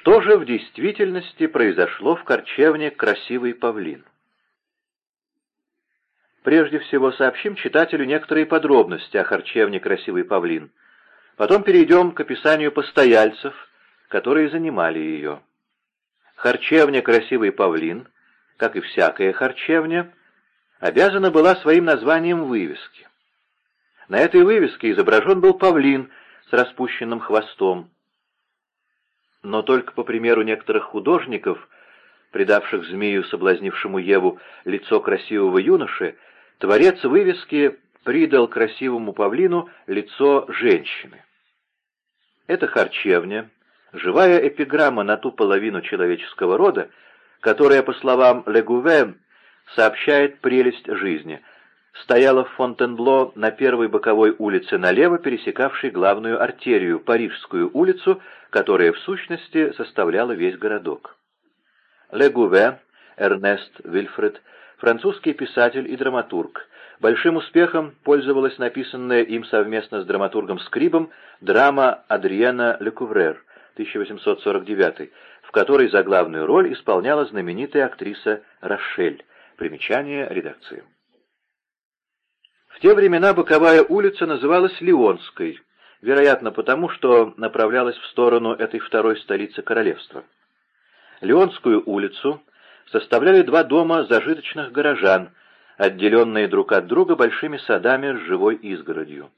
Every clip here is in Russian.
Что же в действительности произошло в корчевне «Красивый павлин»? Прежде всего сообщим читателю некоторые подробности о харчевне «Красивый павлин». Потом перейдем к описанию постояльцев, которые занимали ее. Харчевня «Красивый павлин», как и всякая харчевня, обязана была своим названием вывески. На этой вывеске изображен был павлин с распущенным хвостом. Но только по примеру некоторых художников, придавших змею, соблазнившему Еву, лицо красивого юноши, Творец вывески придал красивому павлину лицо женщины. Это харчевня, живая эпиграмма на ту половину человеческого рода, которая, по словам Легуве, сообщает прелесть жизни, стояла в Фонтенбло на первой боковой улице налево, пересекавшей главную артерию, Парижскую улицу, которая в сущности составляла весь городок. Легуве, Эрнест Вильфред, французский писатель и драматург. Большим успехом пользовалась написанная им совместно с драматургом Скрибом драма Адриена Лекуврер 1849, в которой за главную роль исполняла знаменитая актриса Рошель. Примечание редакции. В те времена боковая улица называлась Лионской, вероятно потому, что направлялась в сторону этой второй столицы королевства. Лионскую улицу составляли два дома зажиточных горожан, отделенные друг от друга большими садами с живой изгородью.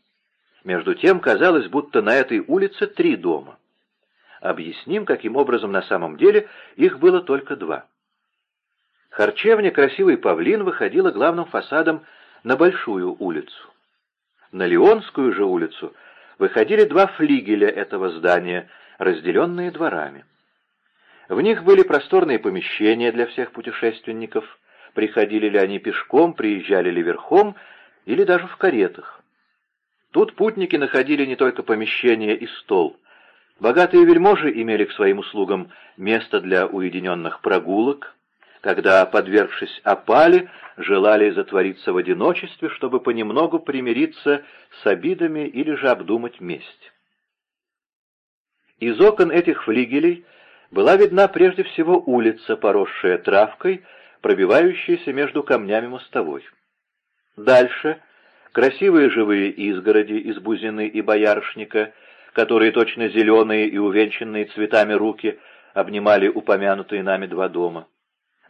Между тем казалось, будто на этой улице три дома. Объясним, каким образом на самом деле их было только два. Харчевня «Красивый павлин» выходила главным фасадом на Большую улицу. На Леонскую же улицу выходили два флигеля этого здания, разделенные дворами. В них были просторные помещения для всех путешественников, приходили ли они пешком, приезжали ли верхом или даже в каретах. Тут путники находили не только помещение и стол. Богатые вельможи имели к своим услугам место для уединенных прогулок, когда, подвергшись опале, желали затвориться в одиночестве, чтобы понемногу примириться с обидами или же обдумать месть. Из окон этих флигелей была видна прежде всего улица, поросшая травкой, пробивающаяся между камнями мостовой. Дальше красивые живые изгороди из бузины и боярышника, которые точно зеленые и увенчанные цветами руки обнимали упомянутые нами два дома.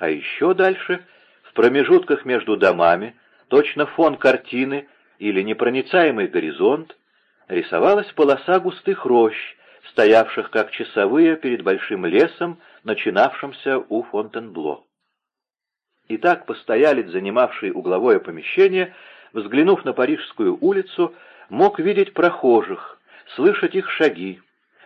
А еще дальше, в промежутках между домами, точно фон картины или непроницаемый горизонт, рисовалась полоса густых рощ, стоявших как часовые перед большим лесом, начинавшимся у Фонтенбло. Итак, постоялец, занимавший угловое помещение, взглянув на Парижскую улицу, мог видеть прохожих, слышать их шаги,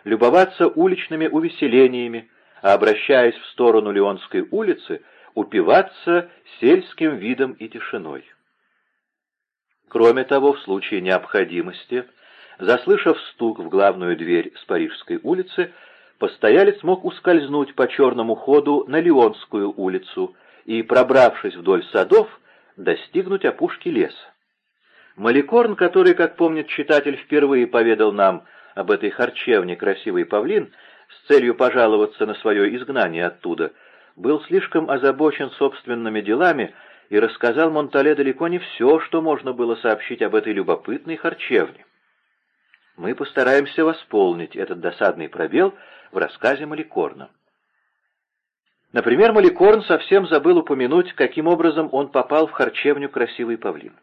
любоваться уличными увеселениями, а, обращаясь в сторону Леонской улицы, упиваться сельским видом и тишиной. Кроме того, в случае необходимости – Заслышав стук в главную дверь с Парижской улицы, постоялец мог ускользнуть по черному ходу на Леонскую улицу и, пробравшись вдоль садов, достигнуть опушки леса. Маликорн, который, как помнит читатель, впервые поведал нам об этой харчевне «Красивый павлин» с целью пожаловаться на свое изгнание оттуда, был слишком озабочен собственными делами и рассказал Монтале далеко не все, что можно было сообщить об этой любопытной харчевне мы постараемся восполнить этот досадный пробел в рассказе Маликорна. Например, Маликорн совсем забыл упомянуть, каким образом он попал в харчевню «Красивый павлин».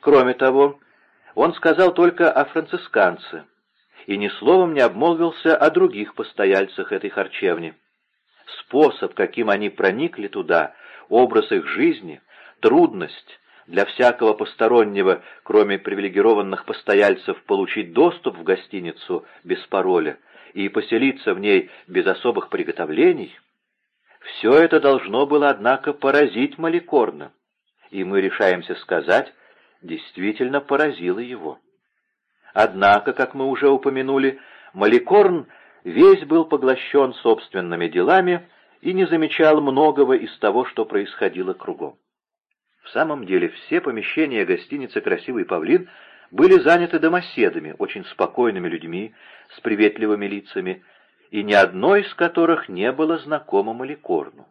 Кроме того, он сказал только о францисканце и ни словом не обмолвился о других постояльцах этой харчевни. Способ, каким они проникли туда, образ их жизни, трудность, для всякого постороннего, кроме привилегированных постояльцев, получить доступ в гостиницу без пароля и поселиться в ней без особых приготовлений, все это должно было, однако, поразить Маликорна, и мы решаемся сказать, действительно поразило его. Однако, как мы уже упомянули, Маликорн весь был поглощен собственными делами и не замечал многого из того, что происходило кругом. В самом деле все помещения гостиницы «Красивый павлин» были заняты домоседами, очень спокойными людьми, с приветливыми лицами, и ни одно из которых не было знакомо Маликорну.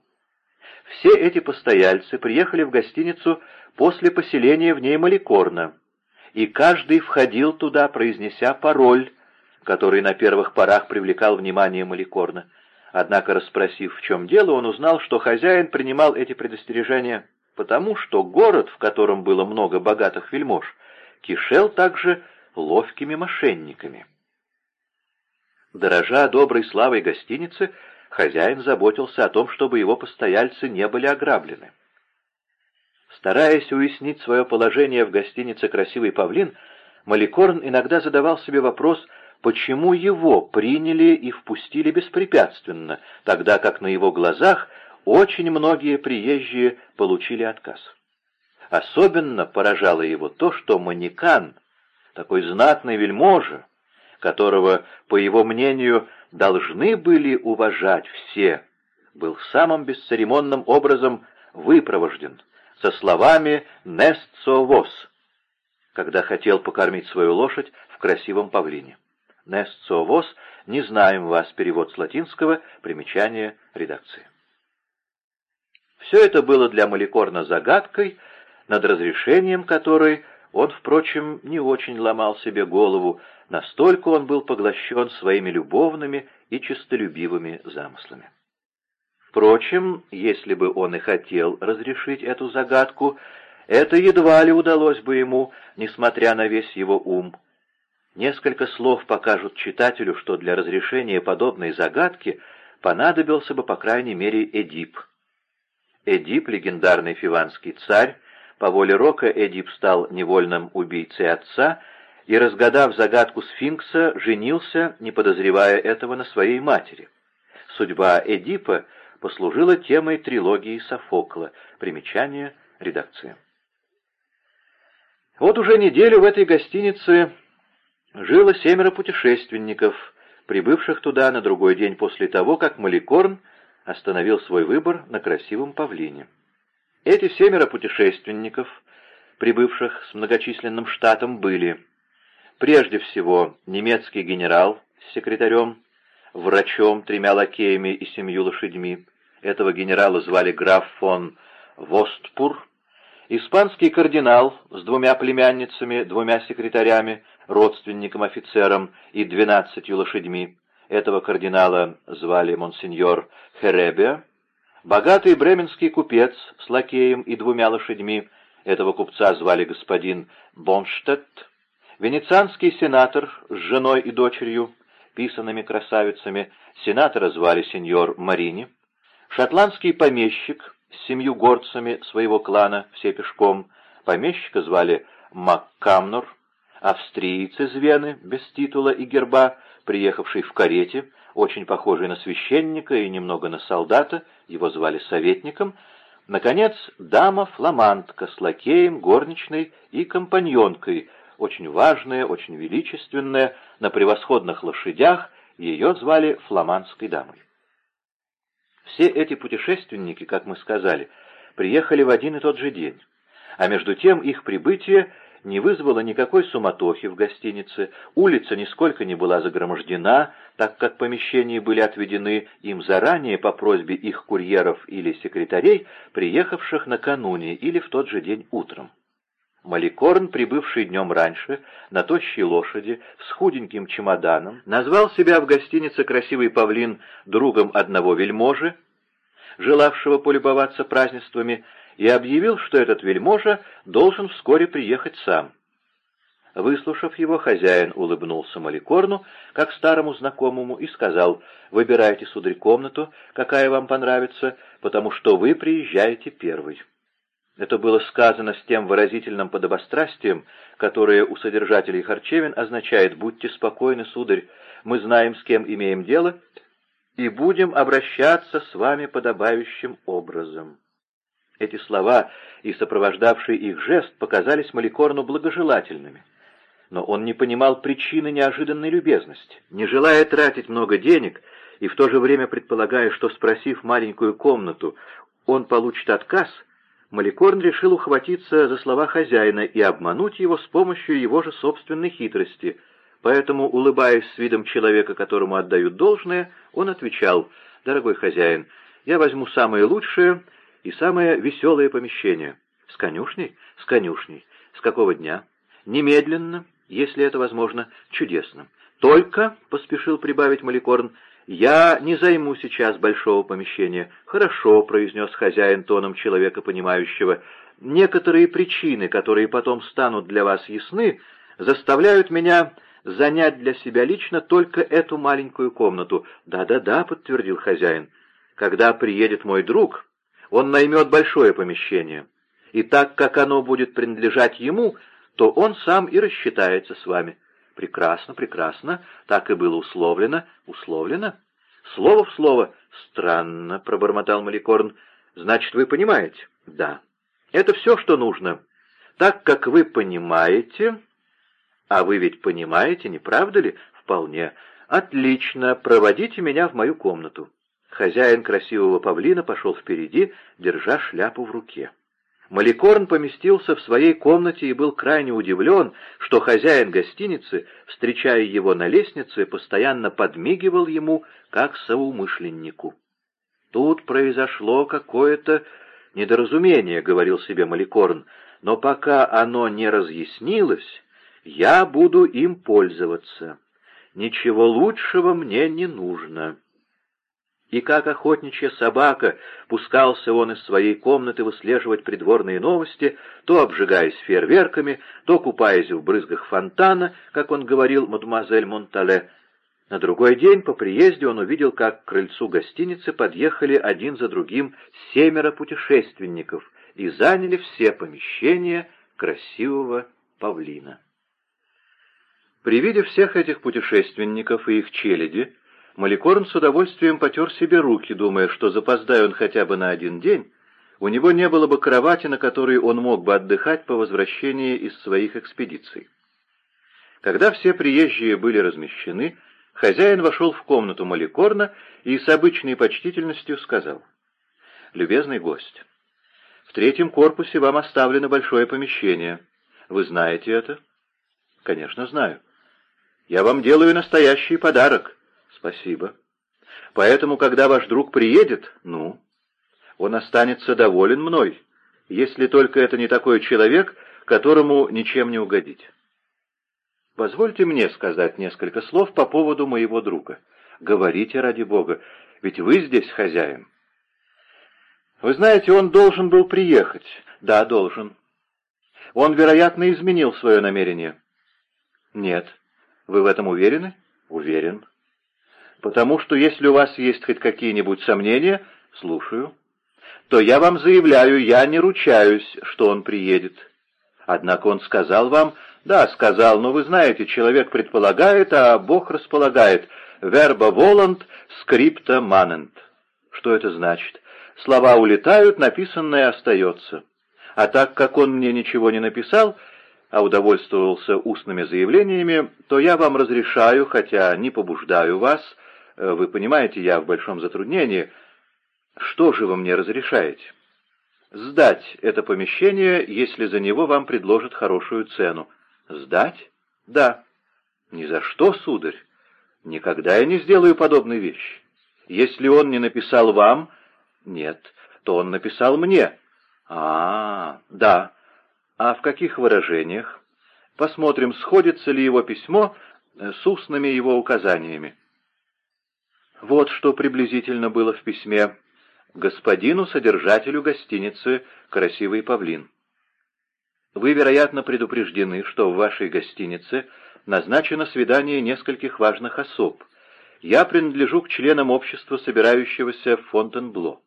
Все эти постояльцы приехали в гостиницу после поселения в ней Маликорна, и каждый входил туда, произнеся пароль, который на первых порах привлекал внимание Маликорна. Однако, расспросив, в чем дело, он узнал, что хозяин принимал эти предостережения потому, что город, в котором было много богатых вельмож, кишел также ловкими мошенниками. Дорожа доброй славой гостиницы, хозяин заботился о том, чтобы его постояльцы не были ограблены. Стараясь уяснить свое положение в гостинице «Красивый павлин», Маликорн иногда задавал себе вопрос, почему его приняли и впустили беспрепятственно, тогда как на его глазах очень многие приезжие получили отказ. Особенно поражало его то, что манекан, такой знатный вельможа, которого, по его мнению, должны были уважать все, был самым бесцеремонным образом выпровожден, со словами «Нестцо вос», когда хотел покормить свою лошадь в красивом павлине. «Нестцо вос» — «Не знаем вас» перевод с латинского, примечание редакции. Все это было для Маликорна загадкой, над разрешением которой он, впрочем, не очень ломал себе голову, настолько он был поглощен своими любовными и честолюбивыми замыслами. Впрочем, если бы он и хотел разрешить эту загадку, это едва ли удалось бы ему, несмотря на весь его ум. Несколько слов покажут читателю, что для разрешения подобной загадки понадобился бы, по крайней мере, Эдип. Эдип, легендарный фиванский царь, по воле Рока Эдип стал невольным убийцей отца и, разгадав загадку сфинкса, женился, не подозревая этого, на своей матери. Судьба Эдипа послужила темой трилогии Софокла. Примечание редакции. Вот уже неделю в этой гостинице жило семеро путешественников, прибывших туда на другой день после того, как Маликорн остановил свой выбор на красивом павлине. Эти семеро путешественников, прибывших с многочисленным штатом, были прежде всего немецкий генерал с секретарем, врачом, тремя лакеями и семью лошадьми. Этого генерала звали граф фон Востпур, испанский кардинал с двумя племянницами, двумя секретарями, родственником-офицером и двенадцатью лошадьми. Этого кардинала звали монсеньор Херебе, богатый бременский купец с лакеем и двумя лошадьми, этого купца звали господин Бонштедт, венецианский сенатор с женой и дочерью, писанными красавицами, сенатора звали сеньор Марини, шотландский помещик с семью горцами своего клана, все пешком, помещика звали Маккамнор, австриец из Вены, без титула и герба, приехавший в карете, очень похожий на священника и немного на солдата, его звали советником, наконец, дама-фламандка с лакеем, горничной и компаньонкой, очень важная, очень величественная, на превосходных лошадях, ее звали фламандской дамой. Все эти путешественники, как мы сказали, приехали в один и тот же день, а между тем их прибытие не вызвало никакой суматохи в гостинице, улица нисколько не была загромождена, так как помещения были отведены им заранее по просьбе их курьеров или секретарей, приехавших накануне или в тот же день утром. Маликорн, прибывший днем раньше, на тощей лошади, с худеньким чемоданом, назвал себя в гостинице «Красивый павлин» другом одного вельможи, желавшего полюбоваться празднествами, и объявил, что этот вельможа должен вскоре приехать сам. Выслушав его, хозяин улыбнулся Маликорну, как старому знакомому, и сказал, «Выбирайте, сударь, комнату, какая вам понравится, потому что вы приезжаете первый». Это было сказано с тем выразительным подобострастием, которое у содержателей харчевин означает «Будьте спокойны, сударь, мы знаем, с кем имеем дело, и будем обращаться с вами подобающим образом». Эти слова и сопровождавший их жест показались Маликорну благожелательными. Но он не понимал причины неожиданной любезности. Не желая тратить много денег и в то же время предполагая, что, спросив маленькую комнату, он получит отказ, Маликорн решил ухватиться за слова хозяина и обмануть его с помощью его же собственной хитрости. Поэтому, улыбаясь с видом человека, которому отдают должное, он отвечал, «Дорогой хозяин, я возьму самое лучшее и самое веселое помещение». «С конюшней?» «С конюшней. С какого дня?» «Немедленно, если это возможно. Чудесно. Только, — поспешил прибавить Маликорн, — я не займу сейчас большого помещения. Хорошо, — произнес хозяин тоном человека понимающего, — некоторые причины, которые потом станут для вас ясны, заставляют меня занять для себя лично только эту маленькую комнату. «Да-да-да», — подтвердил хозяин, — «когда приедет мой друг, он наймет большое помещение, и так как оно будет принадлежать ему, то он сам и рассчитается с вами». «Прекрасно, прекрасно, так и было условлено». «Условлено?» «Слово в слово». «Странно», — пробормотал Маликорн. «Значит, вы понимаете?» «Да». «Это все, что нужно. Так как вы понимаете...» А вы ведь понимаете, не правда ли? Вполне. Отлично, проводите меня в мою комнату. Хозяин красивого павлина пошел впереди, держа шляпу в руке. Маликорн поместился в своей комнате и был крайне удивлен, что хозяин гостиницы, встречая его на лестнице, постоянно подмигивал ему, как соумышленнику. «Тут произошло какое-то недоразумение», — говорил себе Маликорн, — «но пока оно не разъяснилось, я буду им пользоваться. Ничего лучшего мне не нужно. И как охотничья собака пускался он из своей комнаты выслеживать придворные новости, то обжигаясь фейерверками, то купаясь в брызгах фонтана, как он говорил мадемуазель Монтале. На другой день по приезде он увидел, как к крыльцу гостиницы подъехали один за другим семеро путешественников и заняли все помещения красивого павлина. При виде всех этих путешественников и их челяди, Маликорн с удовольствием потер себе руки, думая, что запоздая он хотя бы на один день, у него не было бы кровати, на которой он мог бы отдыхать по возвращении из своих экспедиций. Когда все приезжие были размещены, хозяин вошел в комнату Маликорна и с обычной почтительностью сказал, «Любезный гость, в третьем корпусе вам оставлено большое помещение. Вы знаете это?» «Конечно, знаю. Я вам делаю настоящий подарок. Спасибо. Поэтому, когда ваш друг приедет, ну, он останется доволен мной, если только это не такой человек, которому ничем не угодить. Позвольте мне сказать несколько слов по поводу моего друга. Говорите, ради бога, ведь вы здесь хозяин. Вы знаете, он должен был приехать. Да, должен. Он, вероятно, изменил свое намерение. Нет. Вы в этом уверены? Уверен. Потому что если у вас есть хоть какие-нибудь сомнения, слушаю, то я вам заявляю, я не ручаюсь, что он приедет. Однако он сказал вам, да, сказал, но вы знаете, человек предполагает, а Бог располагает. Верба волант, скрипта манент. Что это значит? Слова улетают, написанное остается. А так как он мне ничего не написал, а удовольствовался устными заявлениями, то я вам разрешаю, хотя не побуждаю вас, вы понимаете, я в большом затруднении. Что же вы мне разрешаете? Сдать это помещение, если за него вам предложат хорошую цену. Сдать? Да. Ни за что, сударь. Никогда я не сделаю подобной вещи. Если он не написал вам, нет, то он написал мне. А, -а да. А в каких выражениях? Посмотрим, сходится ли его письмо э, с устными его указаниями. Вот что приблизительно было в письме господину содержателю гостиницы «Красивый павлин». Вы, вероятно, предупреждены, что в вашей гостинице назначено свидание нескольких важных особ. Я принадлежу к членам общества, собирающегося в Фонтенбло.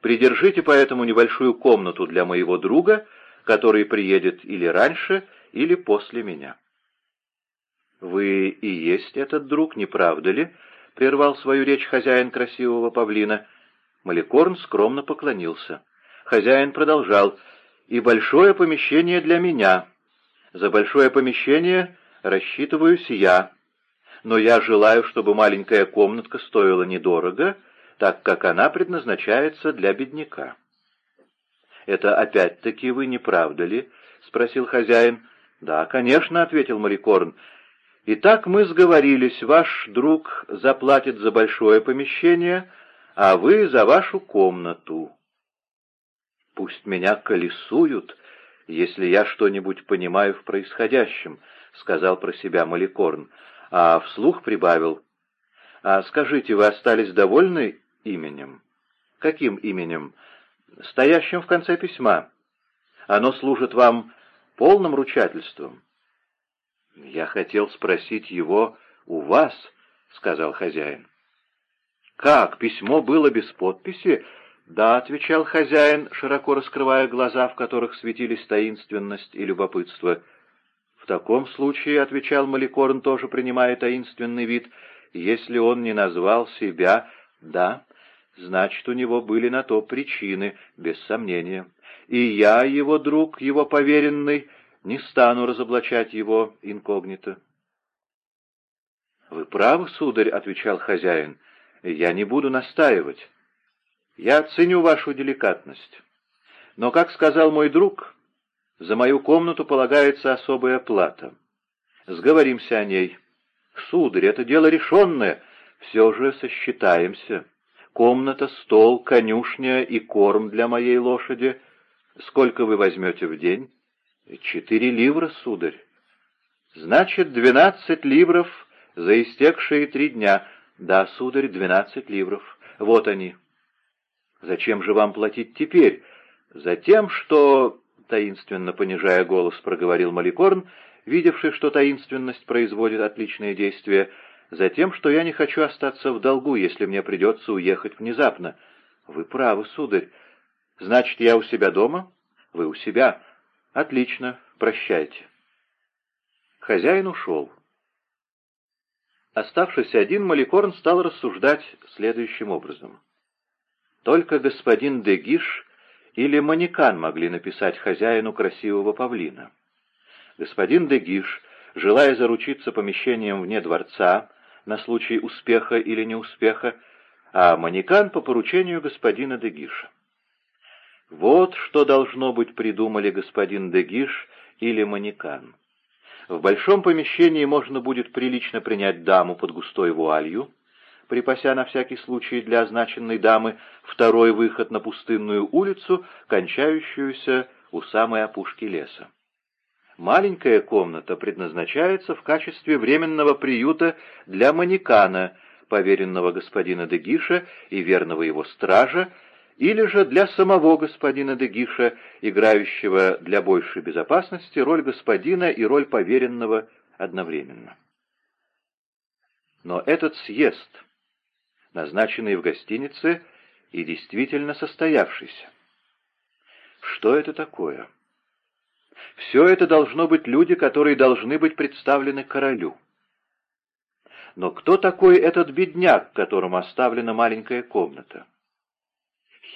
Придержите поэтому небольшую комнату для моего друга — который приедет или раньше, или после меня. «Вы и есть этот друг, не правда ли?» — прервал свою речь хозяин красивого павлина. Маликорн скромно поклонился. Хозяин продолжал. «И большое помещение для меня. За большое помещение рассчитываюсь я. Но я желаю, чтобы маленькая комнатка стоила недорого, так как она предназначается для бедняка». «Это опять-таки вы, не правда ли?» — спросил хозяин. «Да, конечно», — ответил Марикорн. Итак, мы сговорились, ваш друг заплатит за большое помещение, а вы за вашу комнату. Пусть меня колесуют, если я что-нибудь понимаю в происходящем, — сказал про себя Маликорн, а вслух прибавил. — А скажите, вы остались довольны именем? — Каким именем? — Стоящим в конце письма. Оно служит вам полным ручательством. — Я хотел спросить его у вас, — сказал хозяин. — Как, письмо было без подписи? — Да, — отвечал хозяин, широко раскрывая глаза, в которых светились таинственность и любопытство. — В таком случае, — отвечал Маликорн, тоже принимая таинственный вид, — если он не назвал себя, да, значит, у него были на то причины, без сомнения. И я, его друг, его поверенный, не стану разоблачать его инкогнито. — Вы правы, сударь, — отвечал хозяин, — я не буду настаивать. Я ценю вашу деликатность. Но, как сказал мой друг, за мою комнату полагается особая плата. Сговоримся о ней. Сударь, это дело решенное, все же сосчитаемся. Комната, стол, конюшня и корм для моей лошади. Сколько вы возьмете в день? Четыре ливра, сударь. Значит, двенадцать ливров за истекшие три дня. Да, сударь, двенадцать ливров. Вот они. Зачем же вам платить теперь? Затем, что, таинственно понижая голос, проговорил Маликорн, видевший, что таинственность производит отличное действие, затем, что я не хочу остаться в долгу, если мне придется уехать внезапно. Вы правы, сударь. Значит, я у себя дома? Вы у себя. «Отлично, прощайте». Хозяин ушел. Оставшись один, Маликорн стал рассуждать следующим образом. Только господин Дегиш или Манекан могли написать хозяину красивого павлина. Господин Дегиш, желая заручиться помещением вне дворца на случай успеха или неуспеха, а Манекан по поручению господина Дегиша. Вот что должно быть придумали господин Дегиш или Манекан. В большом помещении можно будет прилично принять даму под густой вуалью, припася на всякий случай для означенной дамы второй выход на пустынную улицу, кончающуюся у самой опушки леса. Маленькая комната предназначается в качестве временного приюта для манекана, поверенного господина Дегиша и верного его стража, или же для самого господина Дегиша, играющего для большей безопасности роль господина и роль поверенного одновременно. Но этот съезд, назначенный в гостинице и действительно состоявшийся, что это такое? Все это должно быть люди, которые должны быть представлены королю. Но кто такой этот бедняк, которому оставлена маленькая комната?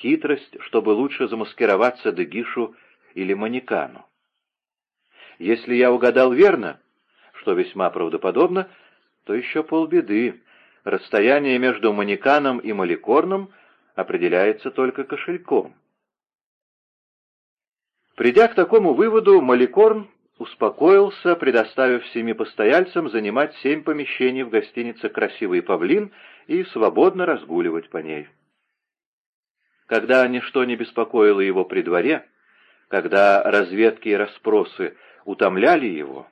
Хитрость, чтобы лучше замаскироваться Дегишу или Манекану. Если я угадал верно, что весьма правдоподобно, то еще полбеды. Расстояние между Манеканом и Маликорном определяется только кошельком. Придя к такому выводу, Маликорн успокоился, предоставив семи постояльцам занимать семь помещений в гостинице «Красивый павлин» и свободно разгуливать по ней. Когда ничто не беспокоило его при дворе, когда разведки и расспросы утомляли его,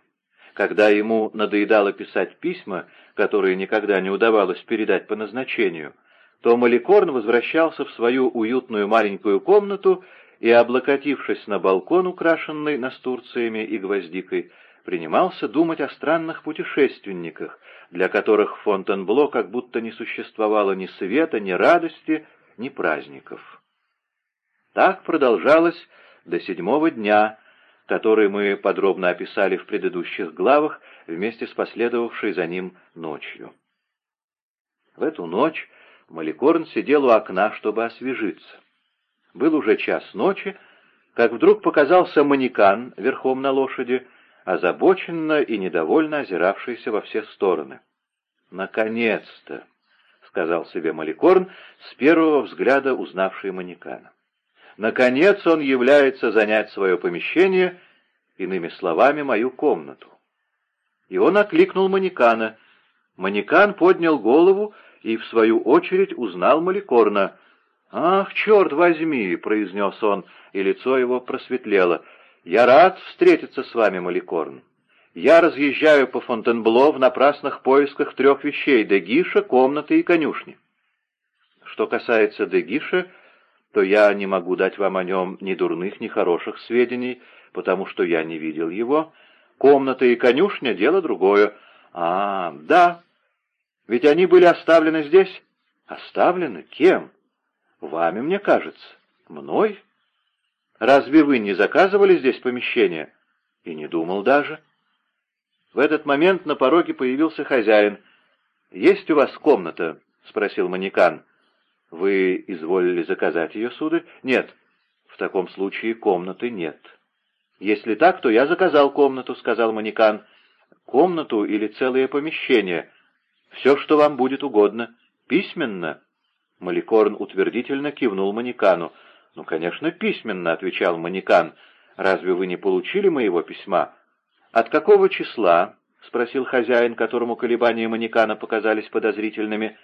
когда ему надоедало писать письма, которые никогда не удавалось передать по назначению, то Маликорн возвращался в свою уютную маленькую комнату и, облокотившись на балкон, украшенный настурциями и гвоздикой, принимался думать о странных путешественниках, для которых Фонтенбло как будто не существовало ни света, ни радости, ни праздников. Так продолжалось до седьмого дня, который мы подробно описали в предыдущих главах вместе с последовавшей за ним ночью. В эту ночь Маликорн сидел у окна, чтобы освежиться. Был уже час ночи, как вдруг показался манекан верхом на лошади, озабоченно и недовольно озиравшийся во все стороны. «Наконец-то!» — сказал себе Маликорн, с первого взгляда узнавший манекана. «Наконец он является занять свое помещение, иными словами, мою комнату. и он окликнул Манекана. Манекан поднял голову и, в свою очередь, узнал Маликорна. «Ах, черт возьми!» — произнес он, и лицо его просветлело. «Я рад встретиться с вами, Маликорн. Я разъезжаю по Фонтенбло в напрасных поисках трех вещей — Дегиша, комнаты и конюшни. Что касается Дегиша, то я не могу дать вам о нем ни дурных, ни хороших сведений, потому что я не видел его. Комната и конюшня — дело другое. А, да. Ведь они были оставлены здесь. Оставлены? Кем? Вами, мне кажется. Мной? Разве вы не заказывали здесь помещение? И не думал даже. В этот момент на пороге появился хозяин. «Есть у вас комната?» — спросил манекан. «Вы изволили заказать ее, сударь?» «Нет. В таком случае комнаты нет». «Если так, то я заказал комнату», — сказал манекан. «Комнату или целое помещение? Все, что вам будет угодно. Письменно?» Маликорн утвердительно кивнул манекану. «Ну, конечно, письменно», — отвечал манекан. «Разве вы не получили моего письма?» «От какого числа?» — спросил хозяин, которому колебания манекана показались подозрительными.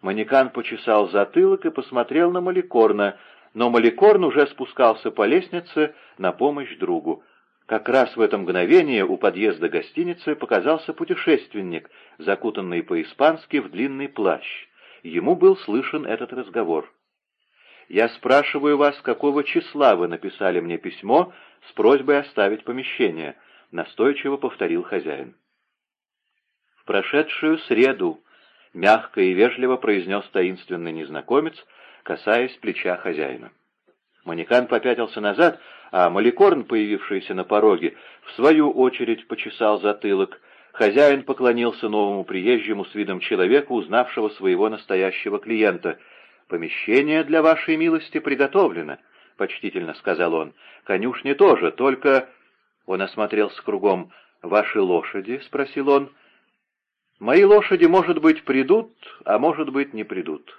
Манекан почесал затылок и посмотрел на Маликорна, но Маликорн уже спускался по лестнице на помощь другу. Как раз в это мгновение у подъезда гостиницы показался путешественник, закутанный по-испански в длинный плащ. Ему был слышен этот разговор. «Я спрашиваю вас, какого числа вы написали мне письмо с просьбой оставить помещение?» — настойчиво повторил хозяин. «В прошедшую среду», — мягко и вежливо произнес таинственный незнакомец, касаясь плеча хозяина. Манекан попятился назад, а Маликорн, появившийся на пороге, в свою очередь почесал затылок. Хозяин поклонился новому приезжему с видом человека, узнавшего своего настоящего клиента. «Помещение для вашей милости приготовлено», — почтительно сказал он. «Конюшни тоже, только...» Он осмотрелся кругом. «Ваши лошади?» — спросил он. «Мои лошади, может быть, придут, а может быть, не придут.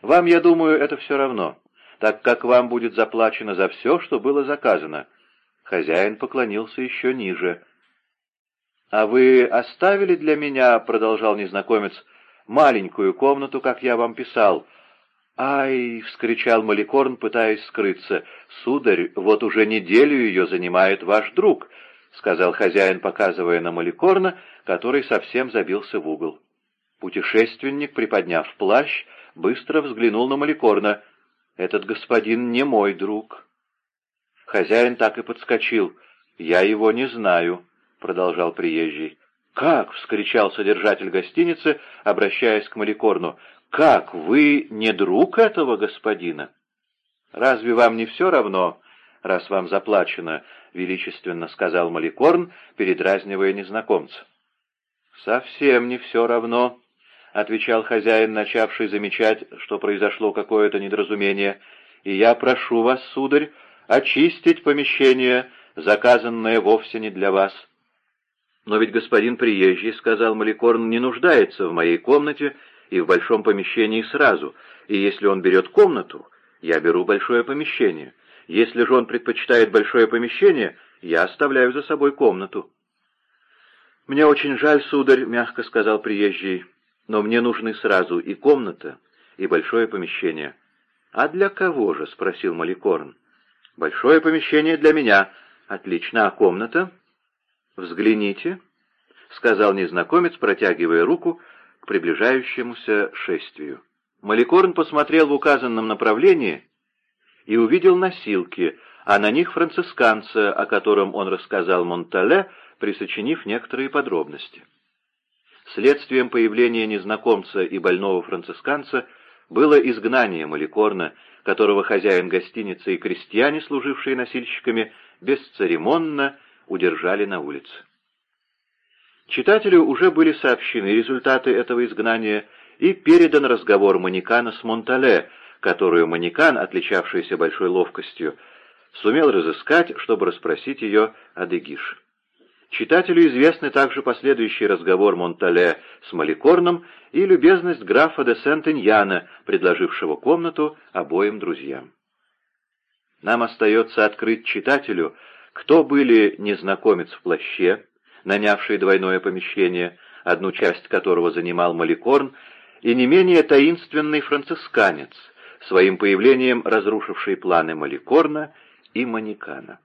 Вам, я думаю, это все равно, так как вам будет заплачено за все, что было заказано». Хозяин поклонился еще ниже. «А вы оставили для меня, — продолжал незнакомец, — маленькую комнату, как я вам писал?» «Ай!» — вскричал Маликорн, пытаясь скрыться. «Сударь, вот уже неделю ее занимает ваш друг», — сказал хозяин, показывая на Маликорна, который совсем забился в угол. Путешественник, приподняв плащ, быстро взглянул на Маликорна. «Этот господин не мой друг». Хозяин так и подскочил. «Я его не знаю», — продолжал приезжий. «Как?» — вскричал содержатель гостиницы, обращаясь к Маликорну. «Как, вы не друг этого господина?» «Разве вам не все равно, раз вам заплачено?» — величественно сказал Маликорн, передразнивая незнакомца. «Совсем не все равно», — отвечал хозяин, начавший замечать, что произошло какое-то недоразумение. «И я прошу вас, сударь, очистить помещение, заказанное вовсе не для вас». «Но ведь господин приезжий, — сказал Маликорн, — не нуждается в моей комнате и в большом помещении сразу, и если он берет комнату, я беру большое помещение. Если же он предпочитает большое помещение, я оставляю за собой комнату. «Мне очень жаль, сударь», — мягко сказал приезжий, — «но мне нужны сразу и комната, и большое помещение». «А для кого же?» — спросил Маликорн. «Большое помещение для меня. Отлично. А комната?» «Взгляните», — сказал незнакомец, протягивая руку приближающемуся шествию. Маликорн посмотрел в указанном направлении и увидел носилки, а на них францисканца, о котором он рассказал Монтале, присочинив некоторые подробности. Следствием появления незнакомца и больного францисканца было изгнание Маликорна, которого хозяин гостиницы и крестьяне, служившие носильщиками, бесцеремонно удержали на улице. Читателю уже были сообщены результаты этого изгнания и передан разговор Манекана с Монтале, которую Манекан, отличавшийся большой ловкостью, сумел разыскать, чтобы расспросить ее о Дегише. Читателю известны также последующий разговор Монтале с Маликорном и любезность графа де Сент-Иньяна, предложившего комнату обоим друзьям. Нам остается открыть читателю, кто были незнакомец в плаще, нанявший двойное помещение, одну часть которого занимал Маликорн, и не менее таинственный францисканец, своим появлением разрушивший планы Маликорна и Манекана.